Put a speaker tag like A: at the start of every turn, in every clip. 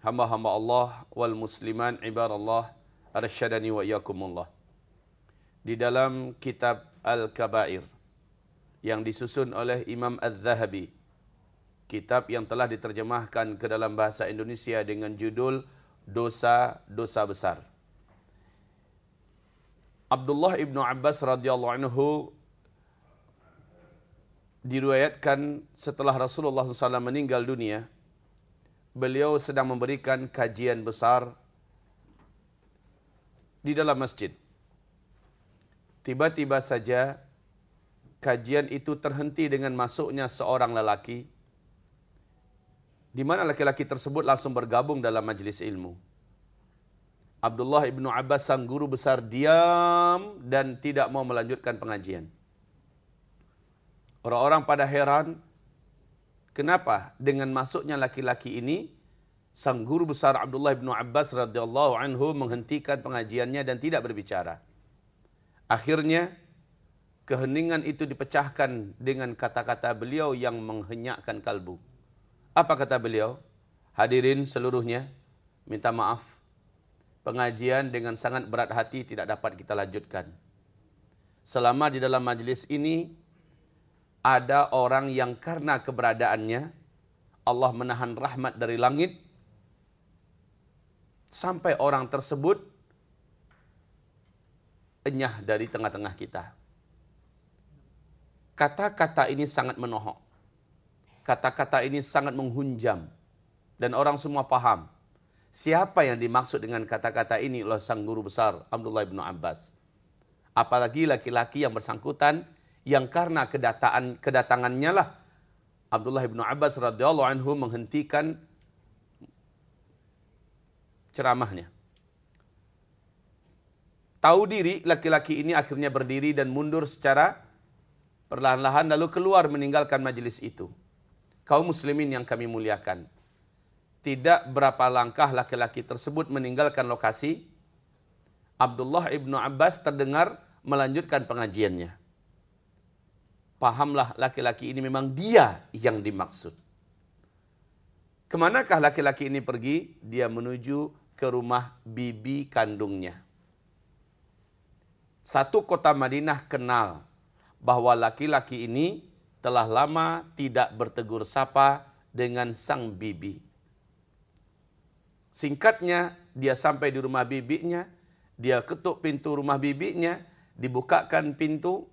A: hamba-hamba Allah wal musliman ibadallah arsyadani wa iyakumullah. Di dalam kitab Al-Kabair yang disusun oleh Imam Az-Zahabi, kitab yang telah diterjemahkan ke dalam bahasa Indonesia dengan judul Dosa-dosa besar. Abdullah ibnu Abbas radhiyallahu anhu diriwayatkan setelah Rasulullah SAW meninggal dunia, beliau sedang memberikan kajian besar di dalam masjid. Tiba-tiba saja kajian itu terhenti dengan masuknya seorang lelaki di mana laki-laki tersebut langsung bergabung dalam majlis ilmu. Abdullah ibnu Abbas sang guru besar diam dan tidak mau melanjutkan pengajian. Orang-orang pada heran, kenapa dengan masuknya laki-laki ini, sang guru besar Abdullah bin Abbas radhiyallahu anhu menghentikan pengajiannya dan tidak berbicara. Akhirnya, keheningan itu dipecahkan dengan kata-kata beliau yang menghenyakkan kalbu. Apa kata beliau? Hadirin seluruhnya, minta maaf. Pengajian dengan sangat berat hati tidak dapat kita lanjutkan. Selama di dalam majlis ini, ada orang yang karena keberadaannya Allah menahan rahmat dari langit sampai orang tersebut enyah dari tengah-tengah kita. Kata-kata ini sangat menohok. Kata-kata ini sangat menghunjam. Dan orang semua paham. Siapa yang dimaksud dengan kata-kata ini oleh sang guru besar Abdullah bin Abbas. Apalagi laki-laki yang bersangkutan yang karena kedatangan kedatangannya lah Abdullah bin Abbas radhiyallahu anhu menghentikan ceramahnya. Tahu diri laki-laki ini akhirnya berdiri dan mundur secara perlahan-lahan lalu keluar meninggalkan majelis itu. Kaum muslimin yang kami muliakan. Tidak berapa langkah laki-laki tersebut meninggalkan lokasi. Abdullah ibnu Abbas terdengar melanjutkan pengajiannya pahamlah laki-laki ini memang dia yang dimaksud. Ke manakah laki-laki ini pergi? Dia menuju ke rumah bibi kandungnya. Satu kota Madinah kenal bahwa laki-laki ini telah lama tidak bertegur sapa dengan sang bibi. Singkatnya, dia sampai di rumah bibinya, dia ketuk pintu rumah bibinya, dibukakan pintu,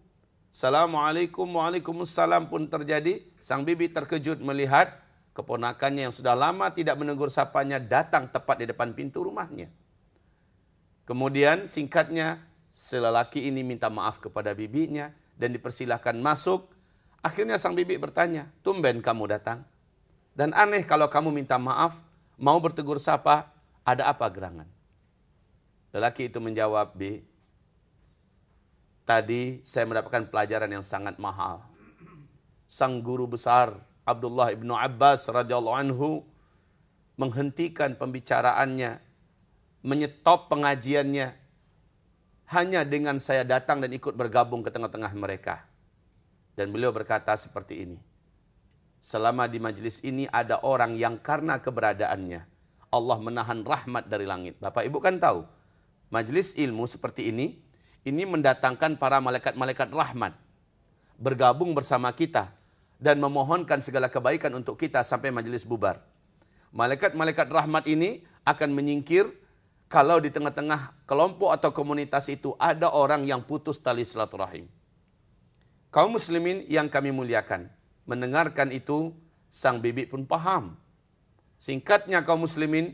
A: Assalamualaikum, Waalaikumsalam pun terjadi. Sang bibi terkejut melihat keponakannya yang sudah lama tidak menegur sapanya datang tepat di depan pintu rumahnya. Kemudian singkatnya, selelaki ini minta maaf kepada bibinya dan dipersilahkan masuk. Akhirnya sang bibi bertanya, tumben kamu datang. Dan aneh kalau kamu minta maaf, mau bertegur sapa, ada apa gerangan? Lelaki itu menjawab, Bi, Tadi saya mendapatkan pelajaran yang sangat mahal. Sang guru besar Abdullah ibnu Abbas radhiyallahu anhu menghentikan pembicaraannya, menyetop pengajiannya hanya dengan saya datang dan ikut bergabung ke tengah-tengah mereka. Dan beliau berkata seperti ini. Selama di majelis ini ada orang yang karena keberadaannya Allah menahan rahmat dari langit. Bapak Ibu kan tahu, majelis ilmu seperti ini ini mendatangkan para malaikat-malaikat rahmat bergabung bersama kita dan memohonkan segala kebaikan untuk kita sampai majelis bubar. Malaikat-malaikat rahmat ini akan menyingkir kalau di tengah-tengah kelompok atau komunitas itu ada orang yang putus tali silaturahim. Kaum muslimin yang kami muliakan, mendengarkan itu sang bibi pun paham. Singkatnya kaum muslimin,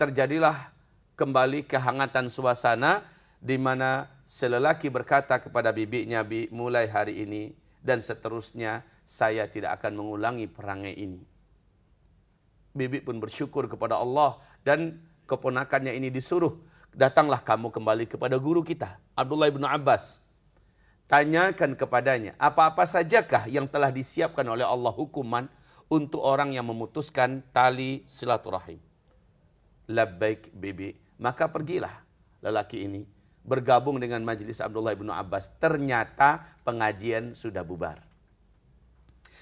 A: terjadilah kembali kehangatan suasana di mana selelaki berkata kepada bibinya, Bi, mulai hari ini dan seterusnya saya tidak akan mengulangi perangai ini. Bibi pun bersyukur kepada Allah dan keponakannya ini disuruh, datanglah kamu kembali kepada guru kita, Abdullah bin Abbas. Tanyakan kepadanya, apa-apa sajakah yang telah disiapkan oleh Allah hukuman untuk orang yang memutuskan tali silaturahim. Labbaik bibi. Maka pergilah lelaki ini bergabung dengan majelis Abdullah bin Abbas. Ternyata pengajian sudah bubar.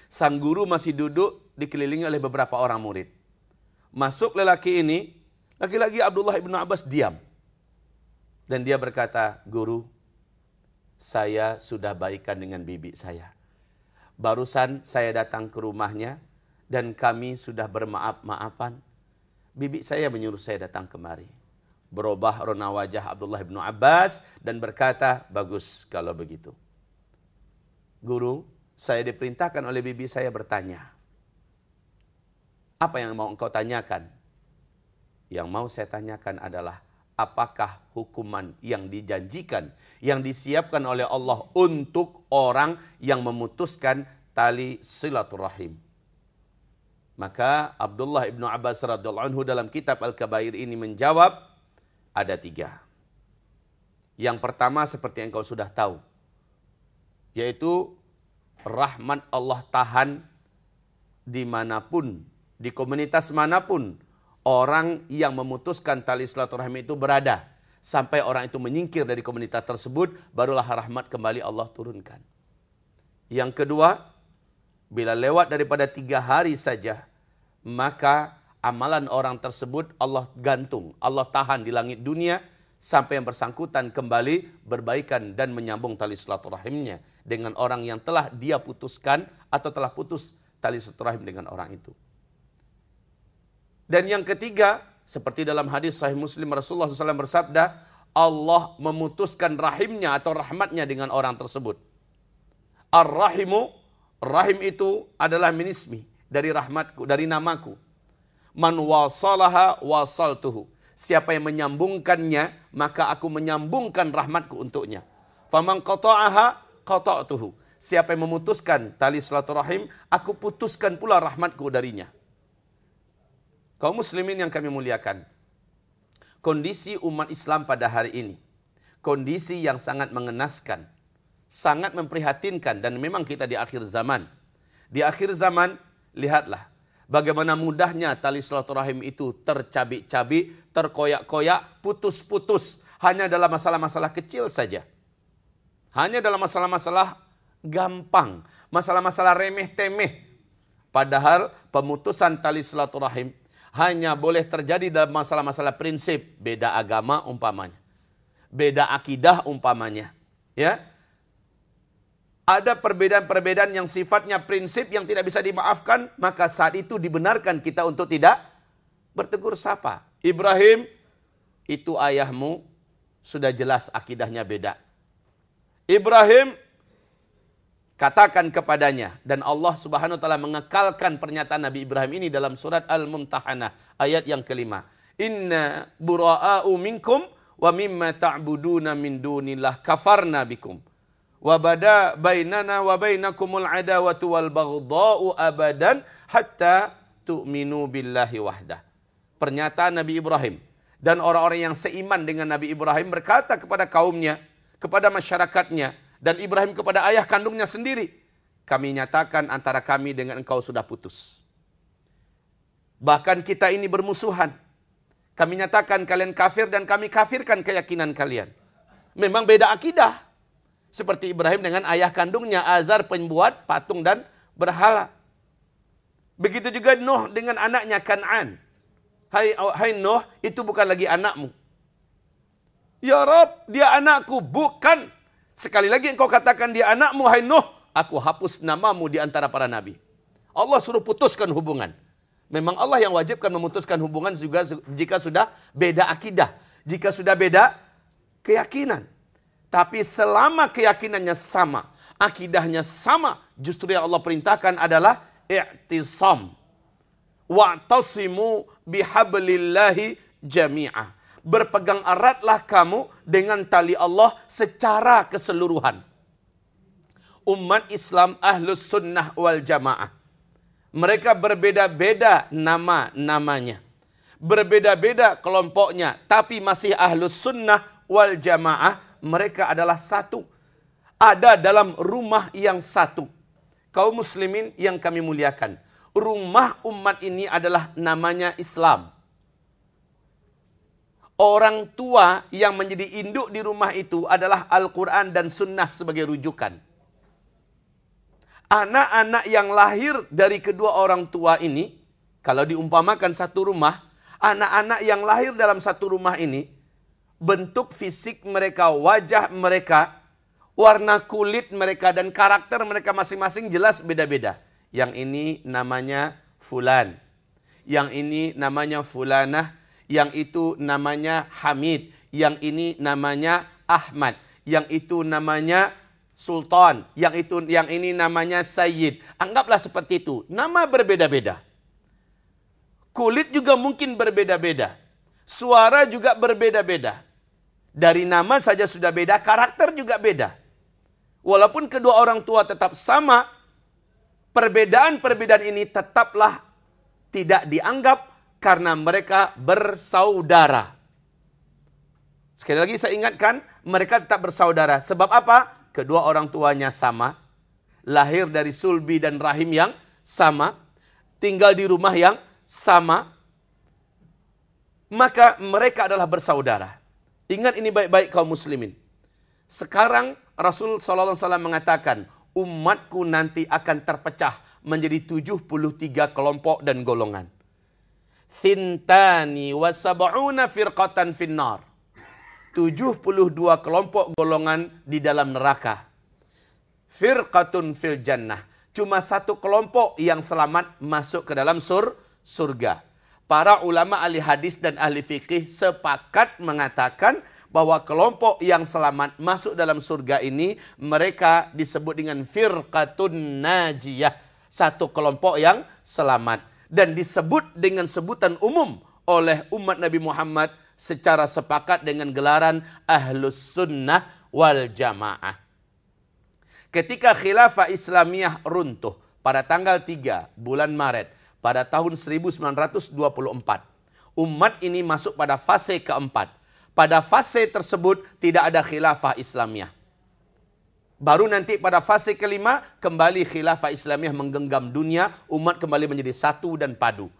A: Sang guru masih duduk dikelilingi oleh beberapa orang murid. Masuk lelaki ini, laki-laki Abdullah ibnu Abbas diam. Dan dia berkata, guru, saya sudah baikan dengan bibi saya. Barusan saya datang ke rumahnya dan kami sudah bermaaf-maafan. Bibi saya menyuruh saya datang kemari. Berubah rona wajah Abdullah ibnu Abbas dan berkata, bagus kalau begitu. Guru, saya diperintahkan oleh bibi saya bertanya. Apa yang mau engkau tanyakan? Yang mau saya tanyakan adalah, apakah hukuman yang dijanjikan, yang disiapkan oleh Allah untuk orang yang memutuskan tali silaturahim. Maka Abdullah ibnu Abbas radhiallahu anhu dalam kitab Al-Kabair ini menjawab ada tiga. Yang pertama seperti yang kau sudah tahu, yaitu rahmat Allah tahan di mana pun, di komunitas mana pun, orang yang memutuskan tali silaturahmi itu berada. Sampai orang itu menyingkir dari komunitas tersebut, barulah rahmat kembali Allah turunkan. Yang kedua, bila lewat daripada tiga hari saja, maka amalan orang tersebut Allah gantung, Allah tahan di langit dunia, sampai yang bersangkutan kembali berbaikan dan menyambung tali silaturahimnya dengan orang yang telah dia putuskan atau telah putus tali silaturahim dengan orang itu. Dan yang ketiga, seperti dalam hadis sahih Muslim Rasulullah SAW bersabda, Allah memutuskan rahimnya atau rahmatnya dengan orang tersebut. Ar-rahimu, rahim itu adalah minismi, dari rahmatku, dari namaku. Man wasalaha wasaltuhu. Siapa yang menyambungkannya, maka aku menyambungkan rahmatku untuknya. Faman qata'aha qata'tuhu. Siapa yang memutuskan tali silaturahim, aku putuskan pula rahmatku darinya. Kaum muslimin yang kami muliakan. Kondisi umat Islam pada hari ini. Kondisi yang sangat mengenaskan. Sangat memprihatinkan dan memang kita di akhir zaman. Di akhir zaman, lihatlah. Bagaimana mudahnya tali silaturahim itu tercabik-cabik, terkoyak-koyak, putus-putus. Hanya dalam masalah-masalah kecil saja. Hanya dalam masalah-masalah gampang. Masalah-masalah remeh-temeh. Padahal pemutusan tali silaturahim hanya boleh terjadi dalam masalah-masalah prinsip, beda agama umpamanya. Beda akidah umpamanya, ya. Ada perbedaan-perbedaan yang sifatnya prinsip yang tidak bisa dimaafkan, maka saat itu dibenarkan kita untuk tidak bertegur sapa. Ibrahim, itu ayahmu sudah jelas akidahnya beda. Ibrahim katakan kepadanya dan Allah Subhanahu wa taala mengekalkan pernyataan Nabi Ibrahim ini dalam surat Al-Mumtahanah ayat yang kelima. Inna bura'a'u minkum wa mimma ta'buduna min dunillah kafarna bikum. Wa bada bainana wa bainakumul adawatu wal abadan hatta tu'minu billahi wahdah. Pernyataan Nabi Ibrahim dan orang-orang yang seiman dengan Nabi Ibrahim berkata kepada kaumnya, kepada masyarakatnya, dan Ibrahim kepada ayah kandungnya sendiri. Kami nyatakan antara kami dengan engkau sudah putus. Bahkan kita ini bermusuhan. Kami nyatakan kalian kafir dan kami kafirkan keyakinan kalian. Memang beda akidah. Seperti Ibrahim dengan ayah kandungnya Azar pembuat patung dan berhala. Begitu juga Nuh dengan anaknya Kan'an. Hai, hai Nuh, itu bukan lagi anakmu. Ya Rob, dia anakku. Bukan. Sekali lagi engkau katakan dia anakmu, hai Nuh, aku hapus namamu di antara para nabi. Allah suruh putuskan hubungan. Memang Allah yang wajibkan memutuskan hubungan juga jika sudah beda akidah. Jika sudah beda keyakinan. Tapi selama keyakinannya sama, akidahnya sama, justru yang Allah perintahkan adalah i'tisam. Wa'tasimu bihablillahi jami'ah berpegang eratlah kamu dengan tali Allah secara keseluruhan. Umat Islam ahlus sunnah wal jamaah. Mereka berbeda-beda nama-namanya. Berbeda-beda kelompoknya. Tapi masih ahlus sunnah wal jamaah. Mereka adalah satu. Ada dalam rumah yang satu. Kaum muslimin yang kami muliakan. Rumah umat ini adalah namanya Islam orang tua yang menjadi induk di rumah itu adalah Al-Quran dan Sunnah sebagai rujukan. Anak-anak yang lahir dari kedua orang tua ini, Kalau diumpamakan satu rumah, anak-anak yang lahir dalam satu rumah ini, bentuk fisik mereka, wajah mereka, warna kulit mereka dan karakter mereka masing-masing jelas beda-beda. Yang ini namanya fulan. Yang ini namanya fulanah. Yang itu namanya Hamid. Yang ini namanya Ahmad. Yang itu namanya Sultan. Yang itu yang ini namanya Sayyid. Anggaplah seperti itu. Nama berbeda-beda. Kulit juga mungkin berbeda-beda. Suara juga berbeda-beda. Dari nama saja sudah beda, karakter juga beda. Walaupun kedua orang tua tetap sama, perbedaan-perbedaan ini tetaplah tidak dianggap karena mereka bersaudara. Sekali lagi saya ingatkan, mereka tetap bersaudara. Sebab apa? Kedua orang tuanya sama, lahir dari sulbi dan rahim yang sama, tinggal di rumah yang sama, maka mereka adalah bersaudara. Ingat ini baik-baik kaum muslimin. Sekarang Rasul SAW mengatakan, umatku nanti akan terpecah menjadi 73 kelompok dan golongan. Thintani wa sab'una firqatan finnar. 72 kelompok golongan di dalam neraka. Firqatun fil jannah. Cuma satu kelompok yang selamat masuk ke dalam sur surga. Para ulama ahli hadis dan ahli fikih sepakat mengatakan bahwa kelompok yang selamat masuk dalam surga ini mereka disebut dengan firqatun najiyah, satu kelompok yang selamat dan disebut dengan sebutan umum oleh umat Nabi Muhammad secara sepakat dengan gelaran ahlus sunnah wal jamaah. Ketika khilafah Islamiyah runtuh pada tanggal 3 bulan Maret pada tahun 1924, umat ini masuk pada fase keempat pada fase tersebut tidak ada khilafah Islamiyah. Baru nanti pada fase kelima kembali khilafah Islamiyah menggenggam dunia, umat kembali menjadi satu dan padu.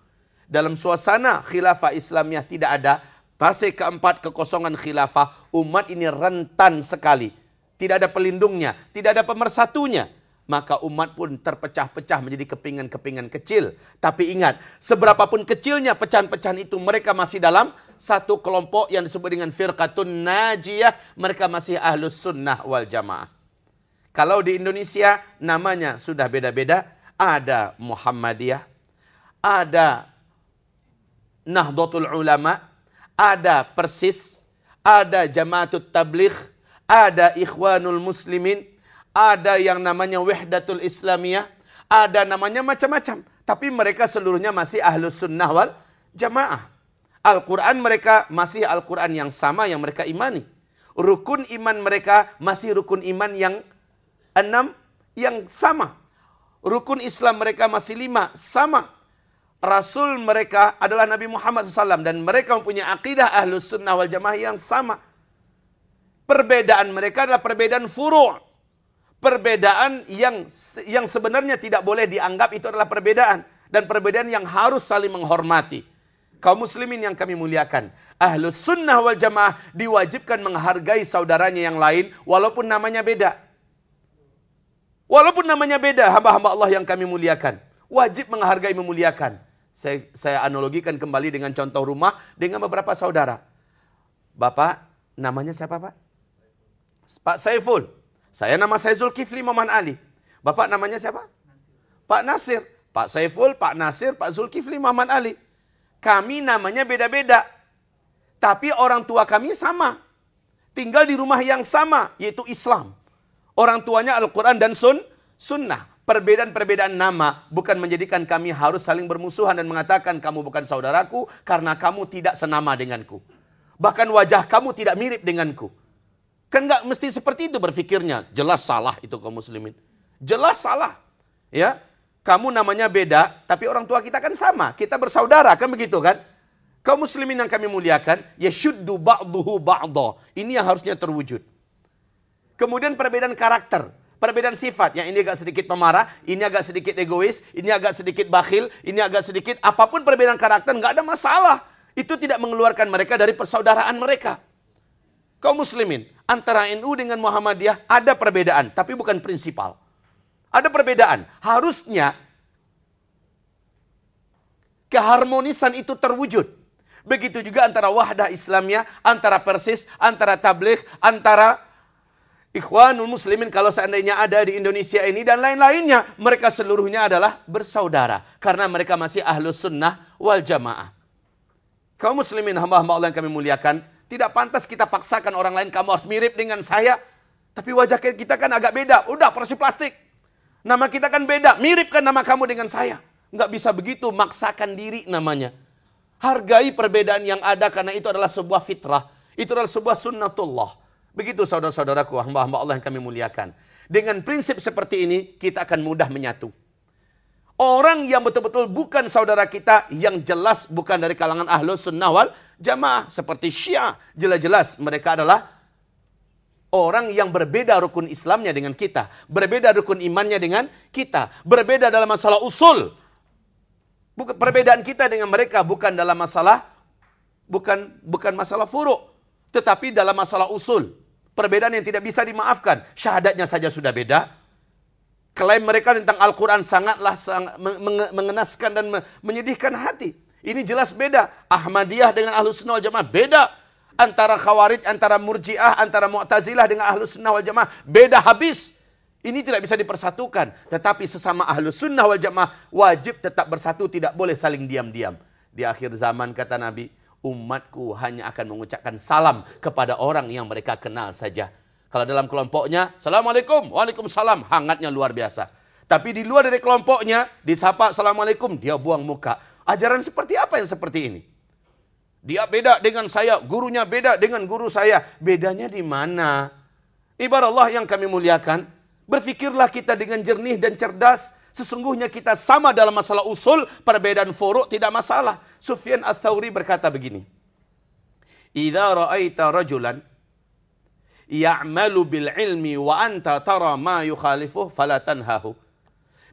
A: Dalam suasana khilafah Islamiyah tidak ada, fase keempat kekosongan khilafah, umat ini rentan sekali. Tidak ada pelindungnya, tidak ada pemersatunya maka umat pun terpecah-pecah menjadi kepingan-kepingan kecil. Tapi ingat, seberapapun kecilnya pecahan-pecahan itu, mereka masih dalam satu kelompok yang disebut dengan firqatun najiyah. Mereka masih ahlus sunnah wal jamaah. Kalau di Indonesia namanya sudah beda-beda. Ada Muhammadiyah, ada Nahdlatul Ulama, ada Persis, ada Jamaatul Tabligh, ada Ikhwanul Muslimin, ada yang namanya Wahdatul Islamiyah, ada namanya macam-macam. Tapi mereka seluruhnya masih ahlus sunnah wal jamaah. Al-Quran mereka masih Al-Quran yang sama yang mereka imani. Rukun iman mereka masih rukun iman yang enam yang sama. Rukun Islam mereka masih lima, sama. Rasul mereka adalah Nabi Muhammad SAW dan mereka mempunyai akidah ahlus sunnah wal jamaah yang sama. Perbedaan mereka adalah perbedaan furu' perbedaan yang yang sebenarnya tidak boleh dianggap itu adalah perbedaan dan perbedaan yang harus saling menghormati. Kaum muslimin yang kami muliakan, ahlus sunnah wal jamaah diwajibkan menghargai saudaranya yang lain walaupun namanya beda. Walaupun namanya beda, hamba-hamba Allah yang kami muliakan. Wajib menghargai memuliakan. Saya, saya analogikan kembali dengan contoh rumah dengan beberapa saudara. Bapak, namanya siapa Pak? Pak Saiful. Saya nama saya Zulkifli Maman Ali. Bapak namanya siapa? Pak Nasir. Pak Saiful, Pak Nasir, Pak Zulkifli Maman Ali. Kami namanya beda-beda. Tapi orang tua kami sama. Tinggal di rumah yang sama, yaitu Islam. Orang tuanya Al-Quran dan sun, Sunnah. Perbedaan-perbedaan nama bukan menjadikan kami harus saling bermusuhan dan mengatakan kamu bukan saudaraku karena kamu tidak senama denganku. Bahkan wajah kamu tidak mirip denganku. Kan nggak mesti seperti itu berpikirnya. Jelas salah itu kaum muslimin. Jelas salah. Ya, kamu namanya beda, tapi orang tua kita kan sama. Kita bersaudara, kan begitu kan? Kaum muslimin yang kami muliakan, ya syuddu ba'duhu ba'da. Ini yang harusnya terwujud. Kemudian perbedaan karakter, perbedaan sifat. Yang ini agak sedikit pemarah, ini agak sedikit egois, ini agak sedikit bakhil, ini agak sedikit apa pun perbedaan karakter nggak ada masalah. Itu tidak mengeluarkan mereka dari persaudaraan mereka. Kaum muslimin, antara NU dengan Muhammadiyah ada perbedaan, tapi bukan prinsipal. Ada perbedaan. Harusnya keharmonisan itu terwujud. Begitu juga antara wahdah Islamnya, antara Persis, antara tabligh, antara Ikhwanul Muslimin kalau seandainya ada di Indonesia ini dan lain-lainnya. Mereka seluruhnya adalah bersaudara. Karena mereka masih ahlus sunnah wal jamaah. Kaum muslimin hamba-hamba Allah yang kami muliakan. Tidak pantas kita paksakan orang lain kamu harus mirip dengan saya. Tapi wajah kita kan agak beda. Udah porsi plastik. Nama kita kan beda. Mirip kan nama kamu dengan saya. Nggak bisa begitu maksakan diri namanya. Hargai perbedaan yang ada karena itu adalah sebuah fitrah. Itu adalah sebuah sunnatullah. Begitu saudara-saudaraku, hamba-hamba Allah yang kami muliakan. Dengan prinsip seperti ini, kita akan mudah menyatu. Orang yang betul-betul bukan saudara kita, yang jelas bukan dari kalangan ahlus sunnah wal jamaah. Seperti syiah, jelas-jelas mereka adalah orang yang berbeda rukun Islamnya dengan kita. Berbeda rukun imannya dengan kita. Berbeda dalam masalah usul. Bukan perbedaan kita dengan mereka bukan dalam masalah bukan bukan masalah furuk, tetapi dalam masalah usul. Perbedaan yang tidak bisa dimaafkan. Syahadatnya saja sudah beda. Klaim mereka tentang Al-Quran sangatlah sangat mengenaskan dan menyedihkan hati. Ini jelas beda. Ahmadiyah dengan Ahlus Sunnah wal Jamaah beda. Antara Khawarij, antara Murji'ah, antara Mu'tazilah dengan Ahlus Sunnah wal Jamaah beda habis. Ini tidak bisa dipersatukan. Tetapi sesama ahlu sunnah wal jamaah wajib tetap bersatu, tidak boleh saling diam-diam. Di akhir zaman kata Nabi, umatku hanya akan mengucapkan salam kepada orang yang mereka kenal saja. Kalau dalam kelompoknya, Assalamualaikum, Waalaikumsalam, hangatnya luar biasa. Tapi di luar dari kelompoknya, disapa Assalamualaikum, dia buang muka. Ajaran seperti apa yang seperti ini? Dia beda dengan saya, gurunya beda dengan guru saya. Bedanya di mana? Ibarat Allah yang kami muliakan, Berfikirlah kita dengan jernih dan cerdas. Sesungguhnya kita sama dalam masalah usul, perbedaan furuk tidak masalah. Sufyan Ats-Tsauri berkata begini. Idza ra'aita rajulan ya'malu bil ilmi wa anta tara ma yukhalifuh fala tanhahu.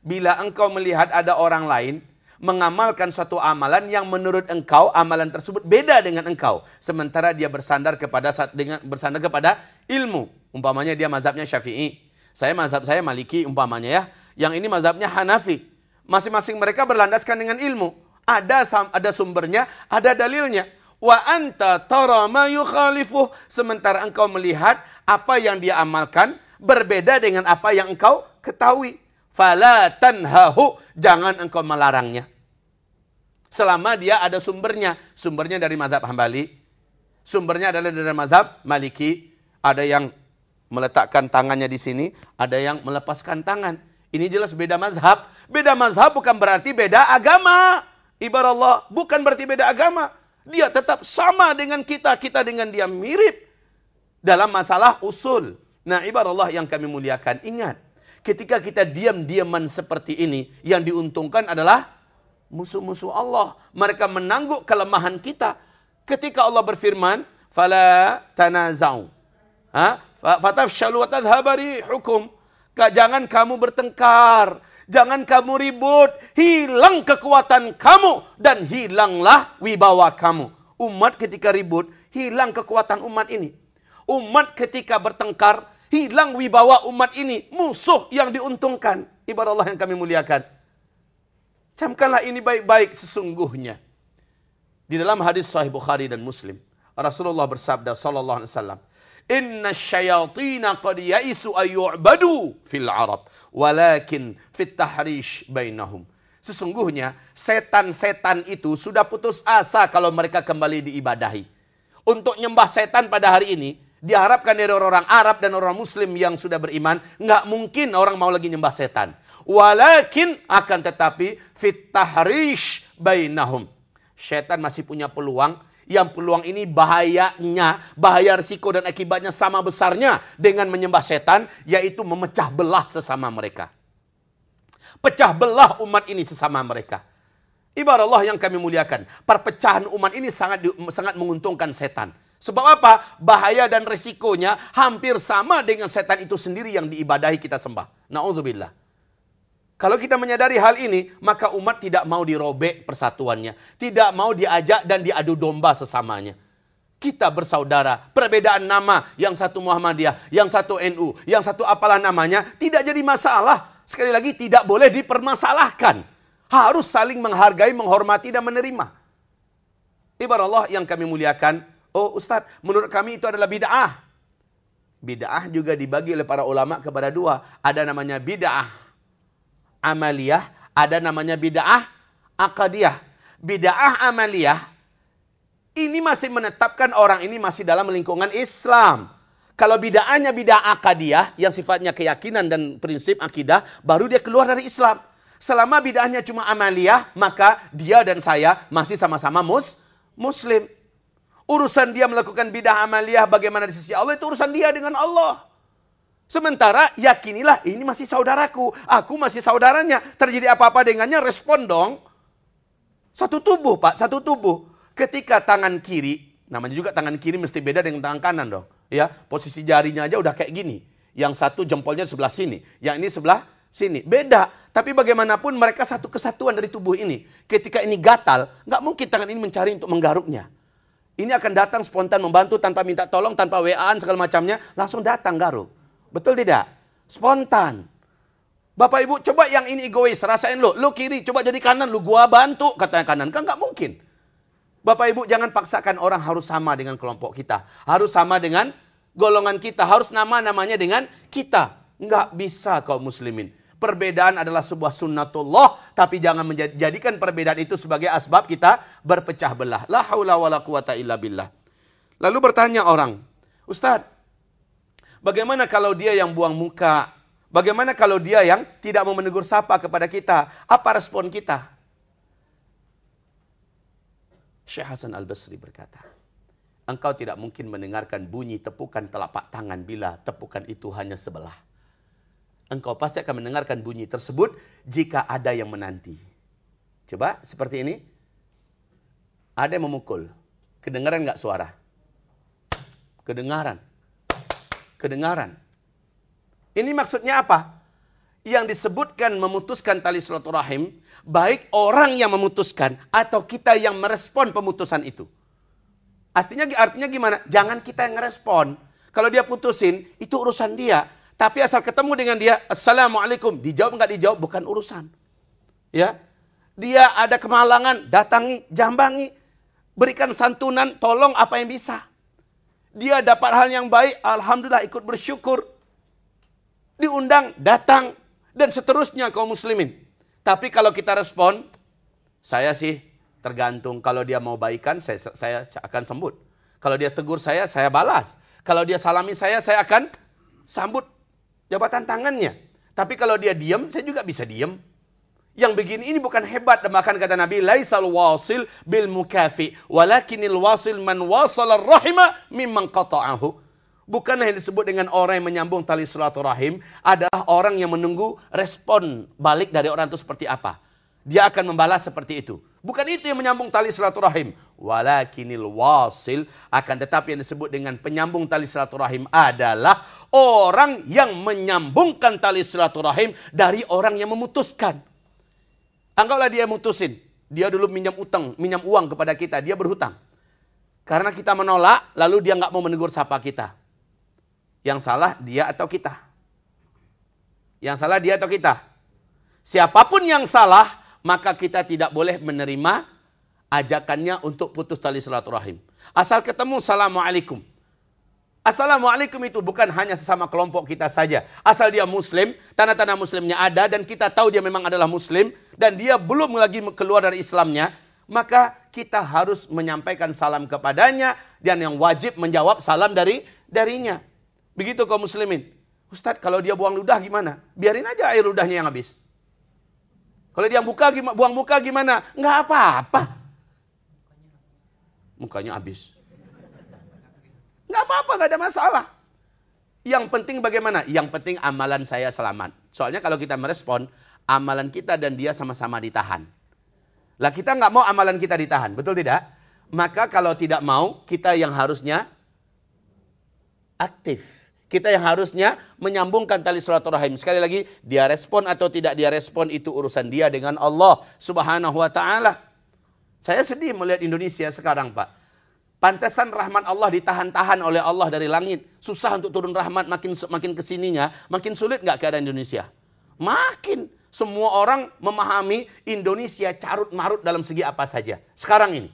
A: Bila engkau melihat ada orang lain mengamalkan satu amalan yang menurut engkau amalan tersebut beda dengan engkau sementara dia bersandar kepada dengan bersandar kepada ilmu umpamanya dia mazhabnya Syafi'i saya mazhab saya Maliki umpamanya ya. Yang ini mazhabnya Hanafi. Masing-masing mereka berlandaskan dengan ilmu. Ada ada sumbernya, ada dalilnya. Wa anta tara ma yukhalifuh. Sementara engkau melihat apa yang dia amalkan berbeda dengan apa yang engkau ketahui. Fala tanhahu. Jangan engkau melarangnya. Selama dia ada sumbernya. Sumbernya dari mazhab Hambali. Sumbernya adalah dari mazhab Maliki. Ada yang meletakkan tangannya di sini, ada yang melepaskan tangan. Ini jelas beda mazhab. Beda mazhab bukan berarti beda agama. Ibarat Allah bukan berarti beda agama. Dia tetap sama dengan kita, kita dengan dia mirip dalam masalah usul. Nah, ibarat Allah yang kami muliakan, ingat, ketika kita diam-diaman seperti ini, yang diuntungkan adalah musuh-musuh Allah. Mereka menangguk kelemahan kita. Ketika Allah berfirman, "Fala tanazau." Ha? Fatafshalu wa tadhhabari hukum. Jangan kamu bertengkar. Jangan kamu ribut. Hilang kekuatan kamu. Dan hilanglah wibawa kamu. Umat ketika ribut, hilang kekuatan umat ini. Umat ketika bertengkar, hilang wibawa umat ini. Musuh yang diuntungkan. Ibarat Allah yang kami muliakan. Camkanlah ini baik-baik sesungguhnya. Di dalam hadis sahih Bukhari dan Muslim. Rasulullah bersabda sallallahu alaihi wasallam. Inna syayatina qad yaisu ayyu'badu fil Arab. Walakin fit tahrish bainahum. Sesungguhnya setan-setan itu sudah putus asa kalau mereka kembali diibadahi. Untuk nyembah setan pada hari ini, diharapkan dari orang-orang Arab dan orang Muslim yang sudah beriman, nggak mungkin orang mau lagi nyembah setan. Walakin akan tetapi fit tahrish bainahum. Setan masih punya peluang yang peluang ini bahayanya, bahaya risiko dan akibatnya sama besarnya dengan menyembah setan, yaitu memecah belah sesama mereka. Pecah belah umat ini sesama mereka. Ibarat Allah yang kami muliakan. Perpecahan umat ini sangat sangat menguntungkan setan. Sebab apa? Bahaya dan risikonya hampir sama dengan setan itu sendiri yang diibadahi kita sembah. Na'udzubillah. Kalau kita menyadari hal ini, maka umat tidak mau dirobek persatuannya. Tidak mau diajak dan diadu domba sesamanya. Kita bersaudara, perbedaan nama, yang satu Muhammadiyah, yang satu NU, yang satu apalah namanya, tidak jadi masalah. Sekali lagi tidak boleh dipermasalahkan. Harus saling menghargai, menghormati, dan menerima. Ibarat Allah yang kami muliakan, oh Ustadz, menurut kami itu adalah bid'ah. Bid'ah juga dibagi oleh para ulama kepada dua. Ada namanya bid'ah amaliyah, ada namanya bid'ah akadiyah. Bid'ah amaliyah, ini masih menetapkan orang ini masih dalam lingkungan Islam. Kalau bid'ahnya bid'ah akadiyah, yang sifatnya keyakinan dan prinsip akidah, baru dia keluar dari Islam. Selama bid'ahnya cuma amaliyah, maka dia dan saya masih sama-sama mus muslim. Urusan dia melakukan bid'ah amaliyah bagaimana di sisi Allah itu urusan dia dengan Allah. Sementara yakinilah ini masih saudaraku, aku masih saudaranya. Terjadi apa-apa dengannya respon dong. Satu tubuh Pak, satu tubuh. Ketika tangan kiri, namanya juga tangan kiri mesti beda dengan tangan kanan dong. Ya, posisi jarinya aja udah kayak gini. Yang satu jempolnya sebelah sini, yang ini sebelah sini. Beda. Tapi bagaimanapun mereka satu kesatuan dari tubuh ini. Ketika ini gatal, nggak mungkin tangan ini mencari untuk menggaruknya. Ini akan datang spontan membantu tanpa minta tolong, tanpa WA segala macamnya, langsung datang garuk. Betul tidak? Spontan. Bapak Ibu, coba yang ini egois, rasain lo. Lo kiri, coba jadi kanan, lo gua bantu, katanya kanan. Kan nggak mungkin. Bapak Ibu, jangan paksakan orang harus sama dengan kelompok kita. Harus sama dengan golongan kita. Harus nama-namanya dengan kita. Nggak bisa kaum muslimin. Perbedaan adalah sebuah sunnatullah, tapi jangan menjadikan perbedaan itu sebagai asbab kita berpecah belah. La haula wa la quwata illa billah. Lalu bertanya orang, Ustadz, bagaimana kalau dia yang buang muka? Bagaimana kalau dia yang tidak mau menegur sapa kepada kita? Apa respon kita? Syekh Hasan Al-Basri berkata, Engkau tidak mungkin mendengarkan bunyi tepukan telapak tangan bila tepukan itu hanya sebelah engkau pasti akan mendengarkan bunyi tersebut jika ada yang menanti. Coba seperti ini. Ada yang memukul. Kedengaran nggak suara? Kedengaran. Kedengaran. Ini maksudnya apa? Yang disebutkan memutuskan tali silaturahim, baik orang yang memutuskan atau kita yang merespon pemutusan itu. Artinya artinya gimana? Jangan kita yang ngerespon. Kalau dia putusin, itu urusan dia. Tapi asal ketemu dengan dia, Assalamualaikum. Dijawab nggak dijawab, bukan urusan. Ya, Dia ada kemalangan, datangi, jambangi. Berikan santunan, tolong apa yang bisa. Dia dapat hal yang baik, Alhamdulillah ikut bersyukur. Diundang, datang, dan seterusnya kaum muslimin. Tapi kalau kita respon, saya sih tergantung. Kalau dia mau baikan, saya, saya akan sambut. Kalau dia tegur saya, saya balas. Kalau dia salami saya, saya akan sambut jabatan tangannya. Tapi kalau dia diam, saya juga bisa diam. Yang begini ini bukan hebat. Bahkan kata Nabi, Laisal wasil bil mukafi, walakinil wasil man wasal rahima mimman qata'ahu. Bukan yang disebut dengan orang yang menyambung tali silaturahim adalah orang yang menunggu respon balik dari orang itu seperti apa. Dia akan membalas seperti itu. Bukan itu yang menyambung tali silaturahim. Walakinil wasil. Akan tetapi yang disebut dengan penyambung tali silaturahim adalah orang yang menyambungkan tali silaturahim dari orang yang memutuskan. Anggaplah dia mutusin. Dia dulu minjam utang, minjam uang kepada kita. Dia berhutang. Karena kita menolak, lalu dia nggak mau menegur sapa kita. Yang salah dia atau kita? Yang salah dia atau kita? Siapa pun yang salah, maka kita tidak boleh menerima ajakannya untuk putus tali silaturahim. Asal ketemu, Assalamualaikum. Assalamualaikum itu bukan hanya sesama kelompok kita saja. Asal dia muslim, tanda-tanda muslimnya ada dan kita tahu dia memang adalah muslim dan dia belum lagi keluar dari Islamnya, maka kita harus menyampaikan salam kepadanya dan yang wajib menjawab salam dari darinya. Begitu kaum muslimin. Ustadz kalau dia buang ludah gimana? Biarin aja air ludahnya yang habis. Kalau dia buka buang muka gimana? Enggak apa-apa. Mukanya habis. Enggak apa-apa, enggak ada masalah. Yang penting bagaimana? Yang penting amalan saya selamat. Soalnya kalau kita merespon, amalan kita dan dia sama-sama ditahan. Lah kita nggak mau amalan kita ditahan, betul tidak? Maka kalau tidak mau, kita yang harusnya aktif. Kita yang harusnya menyambungkan tali silaturahim. Sekali lagi, dia respon atau tidak dia respon itu urusan dia dengan Allah Subhanahu wa taala. Saya sedih melihat Indonesia sekarang, Pak. Pantesan rahmat Allah ditahan-tahan oleh Allah dari langit. Susah untuk turun rahmat makin makin ke sininya, makin sulit nggak keadaan Indonesia? Makin Semua orang memahami Indonesia carut marut dalam segi apa saja. Sekarang ini.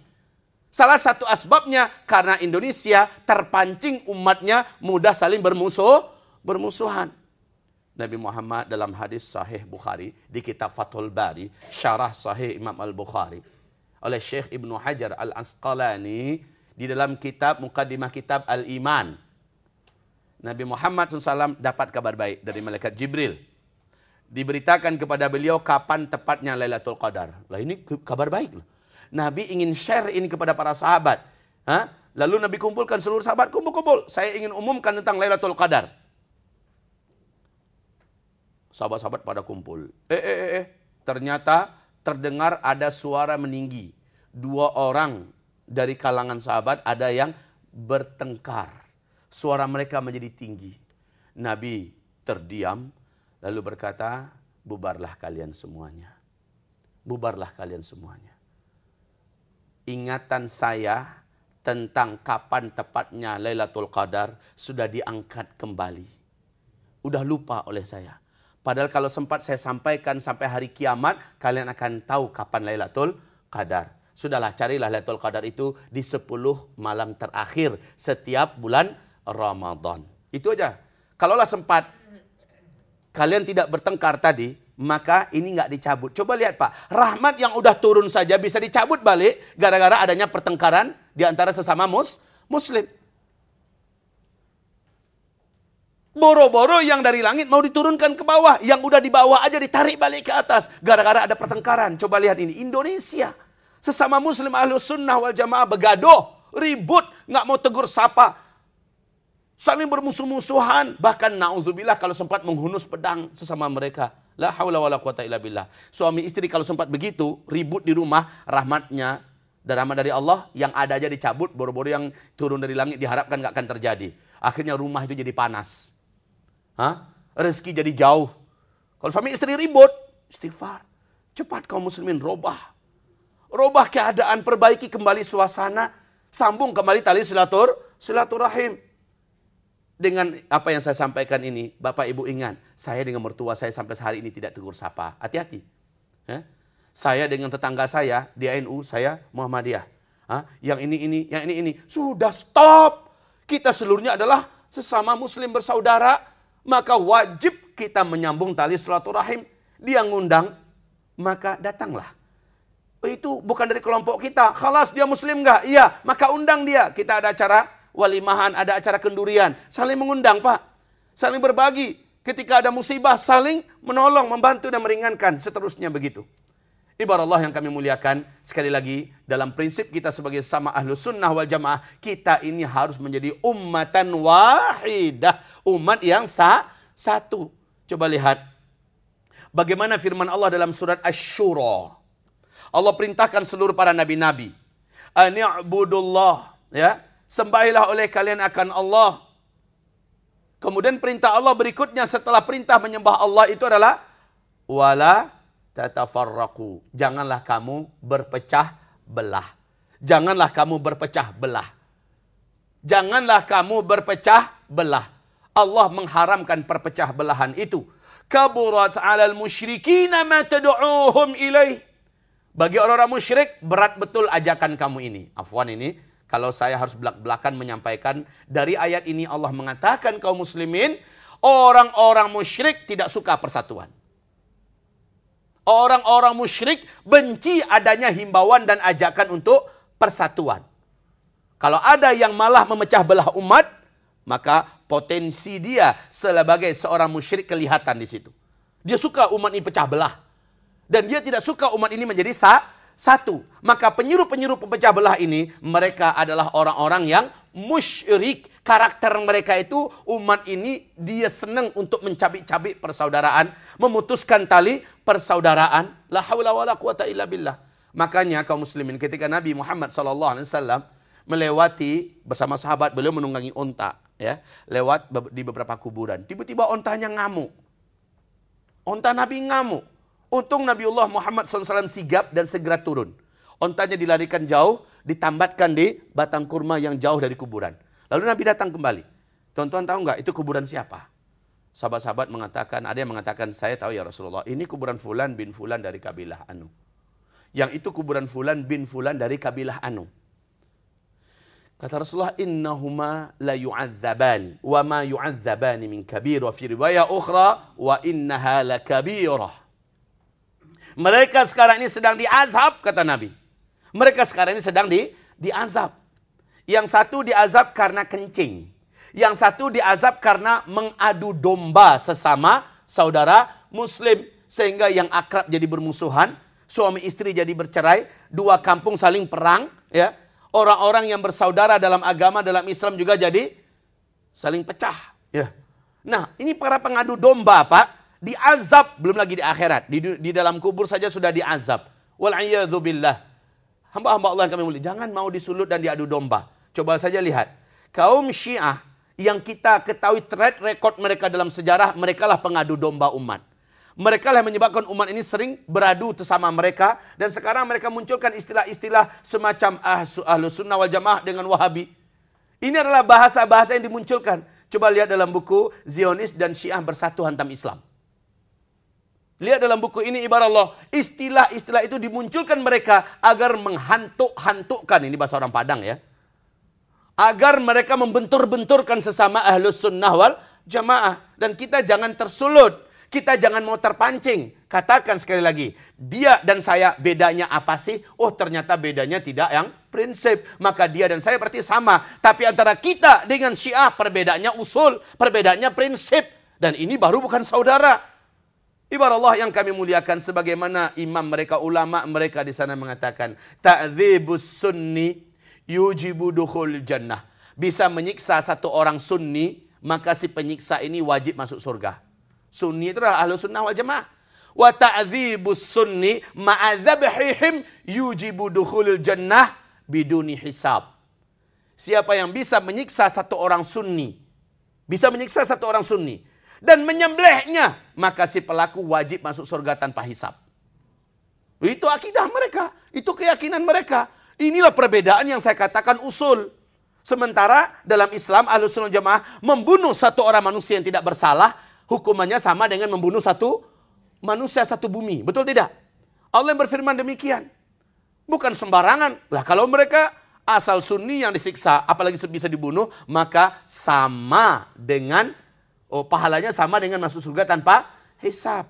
A: Salah satu asbabnya karena Indonesia terpancing umatnya mudah saling bermusuh, bermusuhan. Nabi Muhammad dalam hadis sahih Bukhari di kitab Fathul Bari, syarah sahih Imam Al-Bukhari oleh Syekh Ibnu Hajar Al-Asqalani di dalam kitab Muqaddimah Kitab Al-Iman. Nabi Muhammad SAW dapat kabar baik dari malaikat Jibril. Diberitakan kepada beliau kapan tepatnya Lailatul Qadar. Lah ini kabar baik. Nabi ingin share ini kepada para sahabat. Ha? Lalu Nabi kumpulkan seluruh sahabat, kumpul-kumpul. Saya ingin umumkan tentang Lailatul Qadar. Sahabat-sahabat pada kumpul. Eh, eh, eh, eh. Ternyata terdengar ada suara meninggi. Dua orang dari kalangan sahabat ada yang bertengkar. Suara mereka menjadi tinggi. Nabi terdiam lalu berkata, bubarlah kalian semuanya. Bubarlah kalian semuanya ingatan saya tentang kapan tepatnya Lailatul Qadar sudah diangkat kembali. Udah lupa oleh saya. Padahal kalau sempat saya sampaikan sampai hari kiamat, kalian akan tahu kapan Lailatul Qadar. Sudahlah carilah Lailatul Qadar itu di 10 malam terakhir setiap bulan Ramadan. Itu aja. Kalaulah sempat kalian tidak bertengkar tadi, maka ini nggak dicabut. Coba lihat Pak, rahmat yang udah turun saja bisa dicabut balik gara-gara adanya pertengkaran di antara sesama mus muslim. Boro-boro yang dari langit mau diturunkan ke bawah, yang udah di bawah aja ditarik balik ke atas gara-gara ada pertengkaran. Coba lihat ini, Indonesia. Sesama muslim ahlus sunnah wal jamaah begaduh, ribut, nggak mau tegur sapa. Saling bermusuh-musuhan, bahkan na'udzubillah kalau sempat menghunus pedang sesama mereka. La haula wala quwata illa billah. Suami istri kalau sempat begitu, ribut di rumah, rahmatnya dan rahmat dari Allah yang ada aja dicabut, boro-boro yang turun dari langit diharapkan nggak akan terjadi. Akhirnya rumah itu jadi panas. Hah? Rezeki jadi jauh. Kalau suami istri ribut, istighfar. Cepat kaum muslimin robah. Robah keadaan, perbaiki kembali suasana, sambung kembali tali silatur, silaturahim dengan apa yang saya sampaikan ini, Bapak Ibu ingat, saya dengan mertua saya sampai hari ini tidak tegur sapa. Hati-hati. Ya. Saya dengan tetangga saya di NU, saya Muhammadiyah. Ha? Yang ini, ini, yang ini, ini. Sudah stop. Kita seluruhnya adalah sesama muslim bersaudara. Maka wajib kita menyambung tali silaturahim. Dia ngundang, maka datanglah. Itu bukan dari kelompok kita. Khalas dia muslim nggak? Iya, maka undang dia. Kita ada acara walimahan, ada acara kendurian. Saling mengundang, Pak. Saling berbagi. Ketika ada musibah, saling menolong, membantu dan meringankan. Seterusnya begitu. Ibarat Allah yang kami muliakan, sekali lagi, dalam prinsip kita sebagai sama ahlu sunnah wal jamaah, kita ini harus menjadi ummatan wahidah. Umat yang sah, satu. Coba lihat. Bagaimana firman Allah dalam surat Ash-Shura. Allah perintahkan seluruh para nabi-nabi. Ani'budullah. Ya, Sembahilah oleh kalian akan Allah. Kemudian perintah Allah berikutnya setelah perintah menyembah Allah itu adalah wala tatafarraqu. Janganlah kamu berpecah belah. Janganlah kamu berpecah belah. Janganlah kamu berpecah belah. Allah mengharamkan perpecah belahan itu. Kaburat 'alal musyrikin ma tad'uuhum ilaih. Bagi orang-orang musyrik berat betul ajakan kamu ini. Afwan ini kalau saya harus belak-belakan menyampaikan dari ayat ini Allah mengatakan kaum muslimin orang-orang musyrik tidak suka persatuan. Orang-orang musyrik benci adanya himbauan dan ajakan untuk persatuan. Kalau ada yang malah memecah belah umat, maka potensi dia sebagai seorang musyrik kelihatan di situ. Dia suka umat ini pecah belah. Dan dia tidak suka umat ini menjadi sah, satu. Maka penyuruh-penyuruh pemecah belah ini, mereka adalah orang-orang yang musyrik. Karakter mereka itu, umat ini, dia senang untuk mencabik-cabik persaudaraan, memutuskan tali persaudaraan. La hawla wa la quwata illa billah. Makanya kaum muslimin ketika Nabi Muhammad SAW melewati bersama sahabat beliau menunggangi onta ya lewat di beberapa kuburan tiba-tiba ontanya ngamuk onta Nabi ngamuk Untung Nabiullah Muhammad SAW sigap dan segera turun. Ontanya dilarikan jauh, ditambatkan di batang kurma yang jauh dari kuburan. Lalu Nabi datang kembali. Tuan-tuan tahu nggak itu kuburan siapa? Sahabat-sahabat mengatakan, ada yang mengatakan, saya tahu ya Rasulullah, ini kuburan Fulan bin Fulan dari kabilah Anu. Yang itu kuburan Fulan bin Fulan dari kabilah Anu. Kata Rasulullah, innahuma la yu'adzabani wa ma yu'adzabani min kabir wa fi riwayah ukhra wa innaha la kabirah. Mereka sekarang ini sedang diazab kata Nabi. Mereka sekarang ini sedang di diazab. Yang satu diazab karena kencing. Yang satu diazab karena mengadu domba sesama saudara muslim. Sehingga yang akrab jadi bermusuhan. Suami istri jadi bercerai. Dua kampung saling perang. ya Orang-orang yang bersaudara dalam agama, dalam Islam juga jadi saling pecah. Ya. Nah ini para pengadu domba Pak. Diazab. Belum lagi di akhirat. Di, di dalam kubur saja sudah diazab. Wal'iyadzubillah. Hamba-hamba Allah yang kami mulia. Jangan mau disulut dan diadu domba. Coba saja lihat. Kaum Syiah yang kita ketahui track record mereka dalam sejarah, mereka lah pengadu domba umat. Mereka lah menyebabkan umat ini sering beradu bersama mereka. Dan sekarang mereka munculkan istilah-istilah semacam ahlu sunnah wal jamaah dengan wahabi. Ini adalah bahasa-bahasa yang dimunculkan. Coba lihat dalam buku Zionis dan Syiah bersatu hantam Islam. Lihat dalam buku ini ibarat Allah. Istilah-istilah itu dimunculkan mereka agar menghantuk-hantukkan. Ini bahasa orang Padang ya agar mereka membentur-benturkan sesama ahlus sunnah wal jamaah. Dan kita jangan tersulut, kita jangan mau terpancing. Katakan sekali lagi, dia dan saya bedanya apa sih? Oh ternyata bedanya tidak yang prinsip. Maka dia dan saya berarti sama. Tapi antara kita dengan syiah perbedaannya usul, perbedaannya prinsip. Dan ini baru bukan saudara. Ibarat Allah yang kami muliakan sebagaimana imam mereka, ulama mereka di sana mengatakan. Ta'zibus sunni yujibu dukhul jannah. Bisa menyiksa satu orang sunni, maka si penyiksa ini wajib masuk surga. Sunni itu adalah ahlu sunnah wal jamaah. Wa ta'dzibus sunni ma'adzabhihim yujibu dukhul jannah biduni hisab. Siapa yang bisa menyiksa satu orang sunni, bisa menyiksa satu orang sunni, dan menyembelihnya, maka si pelaku wajib masuk surga tanpa hisab. Itu akidah mereka, itu keyakinan mereka. Inilah perbedaan yang saya katakan usul. Sementara dalam Islam sunnah jamaah membunuh satu orang manusia yang tidak bersalah, hukumannya sama dengan membunuh satu manusia satu bumi. Betul tidak? Allah yang berfirman demikian. Bukan sembarangan. Lah kalau mereka asal sunni yang disiksa, apalagi bisa dibunuh, maka sama dengan oh pahalanya sama dengan masuk surga tanpa hisab.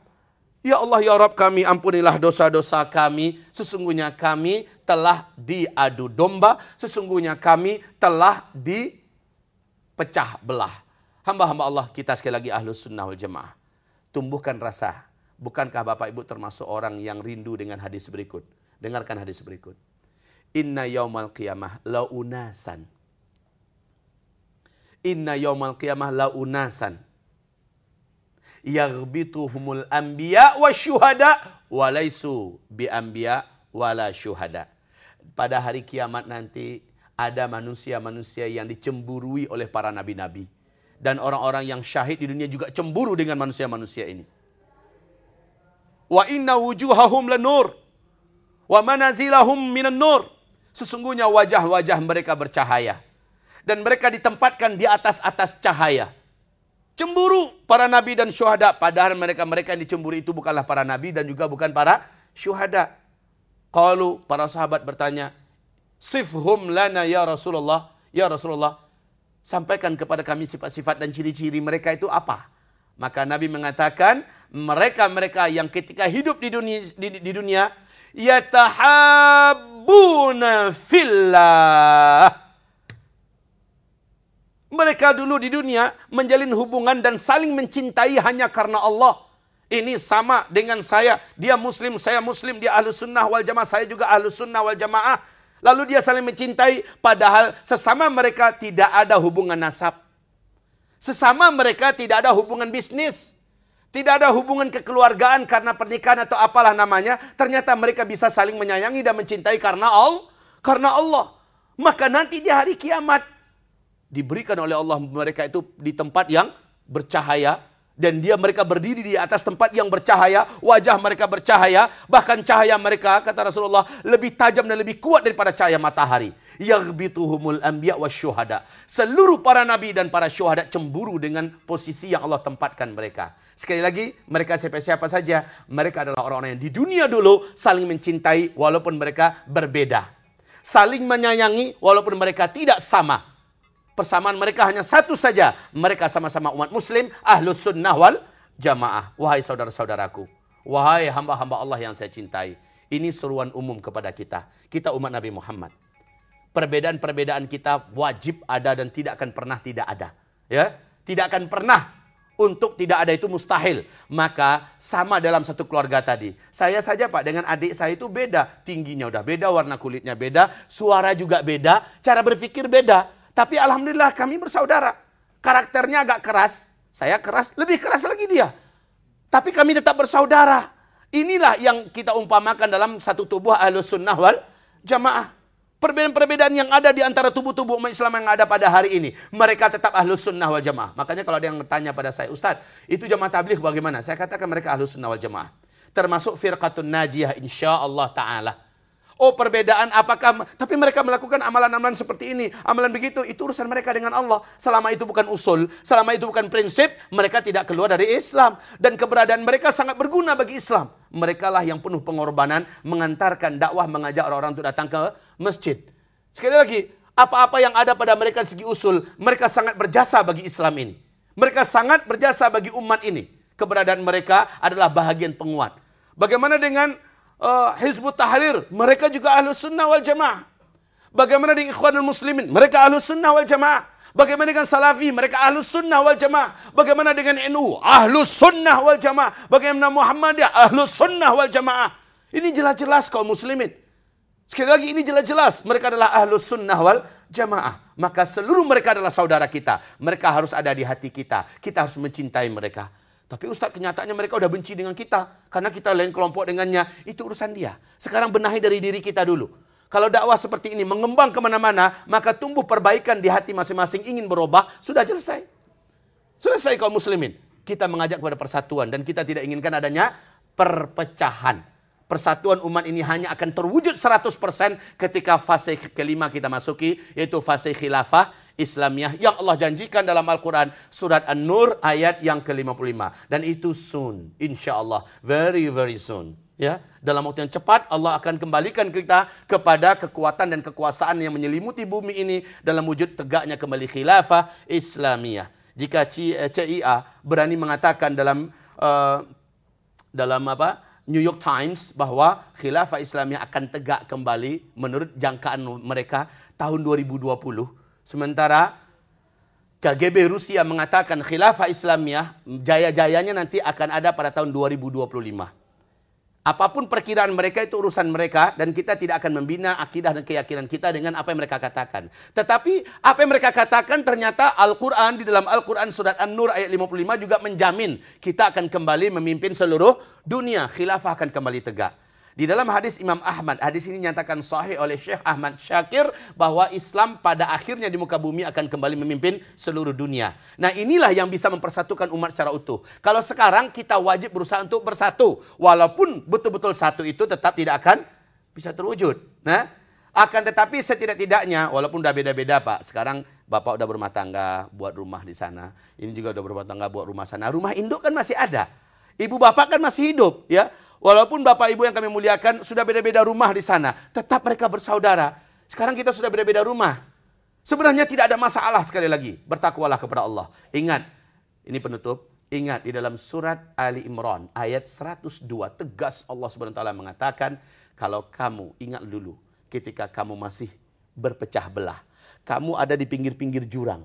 A: Ya Allah ya Rabb kami ampunilah dosa-dosa kami. Sesungguhnya kami telah diadu domba. Sesungguhnya kami telah dipecah belah. Hamba-hamba Allah kita sekali lagi ahlus sunnah wal jamaah. Tumbuhkan rasa. Bukankah Bapak Ibu termasuk orang yang rindu dengan hadis berikut? Dengarkan hadis berikut. Inna yaumal qiyamah launasan. Inna yaumal qiyamah launasan yaghbituhumul anbiya wa syuhada walaisu bi anbiya wala syuhada. Pada hari kiamat nanti ada manusia-manusia yang dicemburui oleh para nabi-nabi dan orang-orang yang syahid di dunia juga cemburu dengan manusia-manusia ini. Wa inna wujuhahum lanur wa manazilahum minan nur. Sesungguhnya wajah-wajah mereka bercahaya dan mereka ditempatkan di atas-atas cahaya Cemburu para nabi dan syuhada. Padahal mereka-mereka yang dicemburu itu bukanlah para nabi dan juga bukan para syuhada. Kalau para sahabat bertanya, Sifhum lana ya Rasulullah. Ya Rasulullah, sampaikan kepada kami sifat-sifat dan ciri-ciri mereka itu apa? Maka Nabi mengatakan, mereka-mereka yang ketika hidup di dunia, di, di dunia fillah mereka dulu di dunia menjalin hubungan dan saling mencintai hanya karena Allah. Ini sama dengan saya. Dia muslim, saya muslim. Dia ahlu sunnah wal jamaah. Saya juga ahlu sunnah wal jamaah. Lalu dia saling mencintai. Padahal sesama mereka tidak ada hubungan nasab. Sesama mereka tidak ada hubungan bisnis. Tidak ada hubungan kekeluargaan karena pernikahan atau apalah namanya. Ternyata mereka bisa saling menyayangi dan mencintai karena Allah. Karena Allah. Maka nanti di hari kiamat diberikan oleh Allah mereka itu di tempat yang bercahaya, dan dia mereka berdiri di atas tempat yang bercahaya, wajah mereka bercahaya, bahkan cahaya mereka kata Rasulullah lebih tajam dan lebih kuat daripada cahaya matahari. Yaghbituhumul anbiya wasyuhada. Seluruh para nabi dan para syuhada cemburu dengan posisi yang Allah tempatkan mereka. Sekali lagi, mereka siapa-siapa saja, mereka adalah orang-orang yang di dunia dulu saling mencintai walaupun mereka berbeda. Saling menyayangi walaupun mereka tidak sama persamaan mereka hanya satu saja. Mereka sama-sama umat muslim, ahlus sunnah wal jamaah. Wahai saudara-saudaraku, wahai hamba-hamba Allah yang saya cintai. Ini seruan umum kepada kita. Kita umat Nabi Muhammad. Perbedaan-perbedaan kita wajib ada dan tidak akan pernah tidak ada. Ya, Tidak akan pernah untuk tidak ada itu mustahil. Maka sama dalam satu keluarga tadi. Saya saja Pak dengan adik saya itu beda. Tingginya udah beda, warna kulitnya beda, suara juga beda, cara berpikir beda. Tapi alhamdulillah kami bersaudara. Karakternya agak keras, saya keras, lebih keras lagi dia. Tapi kami tetap bersaudara. Inilah yang kita umpamakan dalam satu tubuh ahlus sunnah wal jamaah. Perbedaan-perbedaan yang ada di antara tubuh-tubuh umat Islam yang ada pada hari ini. Mereka tetap ahlus sunnah wal jamaah. Makanya kalau ada yang bertanya pada saya, Ustadz, itu jamaah tabligh bagaimana? Saya katakan mereka ahlus sunnah wal jamaah. Termasuk firqatun najiyah insya Allah ta'ala. Oh perbedaan apakah tapi mereka melakukan amalan-amalan seperti ini, amalan begitu, itu urusan mereka dengan Allah. Selama itu bukan usul, selama itu bukan prinsip, mereka tidak keluar dari Islam dan keberadaan mereka sangat berguna bagi Islam. Mereka lah yang penuh pengorbanan mengantarkan dakwah mengajak orang-orang untuk datang ke masjid. Sekali lagi, apa-apa yang ada pada mereka segi usul, mereka sangat berjasa bagi Islam ini. Mereka sangat berjasa bagi umat ini. Keberadaan mereka adalah bahagian penguat. Bagaimana dengan uh, Hizbut Tahrir, mereka juga ahlu sunnah wal jamaah. Bagaimana dengan Ikhwanul Muslimin, mereka ahlu sunnah wal jamaah. Bagaimana dengan Salafi, mereka ahlu sunnah wal jamaah. Bagaimana dengan NU, ahlu sunnah wal jamaah. Bagaimana Muhammadiyah, ahlu sunnah wal jamaah. Ini jelas-jelas kaum muslimin. Sekali lagi ini jelas-jelas mereka adalah ahlu sunnah wal jamaah. Maka seluruh mereka adalah saudara kita. Mereka harus ada di hati kita. Kita harus mencintai mereka. Tapi Ustadz kenyataannya mereka udah benci dengan kita. Karena kita lain kelompok dengannya. Itu urusan dia. Sekarang benahi dari diri kita dulu. Kalau dakwah seperti ini mengembang ke mana-mana, maka tumbuh perbaikan di hati masing-masing ingin berubah, sudah selesai. Selesai kaum muslimin. Kita mengajak kepada persatuan dan kita tidak inginkan adanya perpecahan persatuan umat ini hanya akan terwujud 100% ketika fase kelima kita masuki, yaitu fase khilafah Islamiyah yang Allah janjikan dalam Al-Quran surat An-Nur ayat yang ke-55. Dan itu soon, insya Allah, very very soon. Ya, dalam waktu yang cepat Allah akan kembalikan kita kepada kekuatan dan kekuasaan yang menyelimuti bumi ini dalam wujud tegaknya kembali khilafah Islamiyah. Jika CIA eh, berani mengatakan dalam uh, dalam apa? New York Times bahwa khilafah Islamiyah akan tegak kembali menurut jangkaan mereka tahun 2020. Sementara KGB Rusia mengatakan khilafah Islamiyah jaya-jayanya nanti akan ada pada tahun 2025. Apa pun perkiraan mereka itu urusan mereka dan kita tidak akan membina akidah dan keyakinan kita dengan apa yang mereka katakan. Tetapi apa yang mereka katakan ternyata Al-Quran di dalam Al-Quran surat An-Nur ayat 55 juga menjamin kita akan kembali memimpin seluruh dunia. Khilafah akan kembali tegak. Di dalam hadis Imam Ahmad, hadis ini nyatakan sahih oleh Syekh Ahmad Syakir bahwa Islam pada akhirnya di muka bumi akan kembali memimpin seluruh dunia. Nah inilah yang bisa mempersatukan umat secara utuh. Kalau sekarang kita wajib berusaha untuk bersatu. Walaupun betul-betul satu itu tetap tidak akan bisa terwujud. Nah, akan tetapi setidak-tidaknya, walaupun udah beda-beda Pak. Sekarang Bapak udah berumah tangga, buat rumah di sana. Ini juga udah berumah tangga, buat rumah sana. Rumah induk kan masih ada. Ibu bapak kan masih hidup ya. Walaupun Bapak Ibu yang kami muliakan sudah beda-beda rumah di sana, tetap mereka bersaudara. Sekarang kita sudah beda-beda rumah. Sebenarnya tidak ada masalah sekali lagi. Bertakwalah kepada Allah. Ingat, ini penutup. Ingat di dalam surat Ali Imran ayat 102 tegas Allah Subhanahu mengatakan kalau kamu ingat dulu ketika kamu masih berpecah belah. Kamu ada di pinggir-pinggir jurang.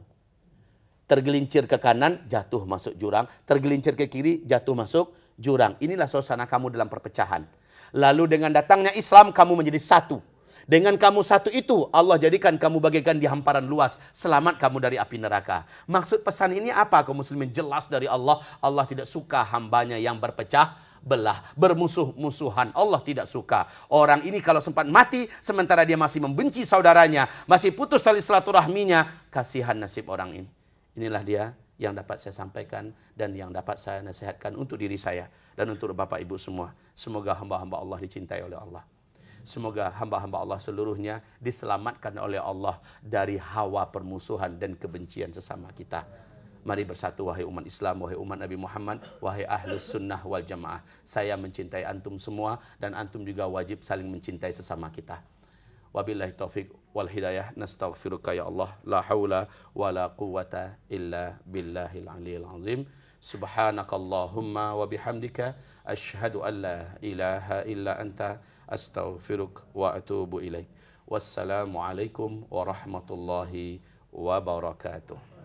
A: Tergelincir ke kanan, jatuh masuk jurang. Tergelincir ke kiri, jatuh masuk jurang. Inilah suasana kamu dalam perpecahan. Lalu dengan datangnya Islam kamu menjadi satu. Dengan kamu satu itu Allah jadikan kamu bagaikan di hamparan luas. Selamat kamu dari api neraka. Maksud pesan ini apa kaum muslimin? Jelas dari Allah. Allah tidak suka hambanya yang berpecah belah, bermusuh-musuhan. Allah tidak suka. Orang ini kalau sempat mati, sementara dia masih membenci saudaranya, masih putus tali silaturahminya, kasihan nasib orang ini. Inilah dia yang dapat saya sampaikan dan yang dapat saya nasihatkan untuk diri saya dan untuk Bapak Ibu semua. Semoga hamba-hamba Allah dicintai oleh Allah. Semoga hamba-hamba Allah seluruhnya diselamatkan oleh Allah dari hawa permusuhan dan kebencian sesama kita. Mari bersatu wahai umat Islam, wahai umat Nabi Muhammad, wahai ahlus sunnah wal jamaah. Saya mencintai antum semua dan antum juga wajib saling mencintai sesama kita. Wabillahi taufik wal hidayah. Nastaghfiruka ya Allah. La haula wa la quwata illa billahil aliyil azim. Subhanakallahumma wa bihamdika ashhadu an la ilaha illa anta astaghfiruk wa atubu ilaik. Wassalamualaikum warahmatullahi wabarakatuh.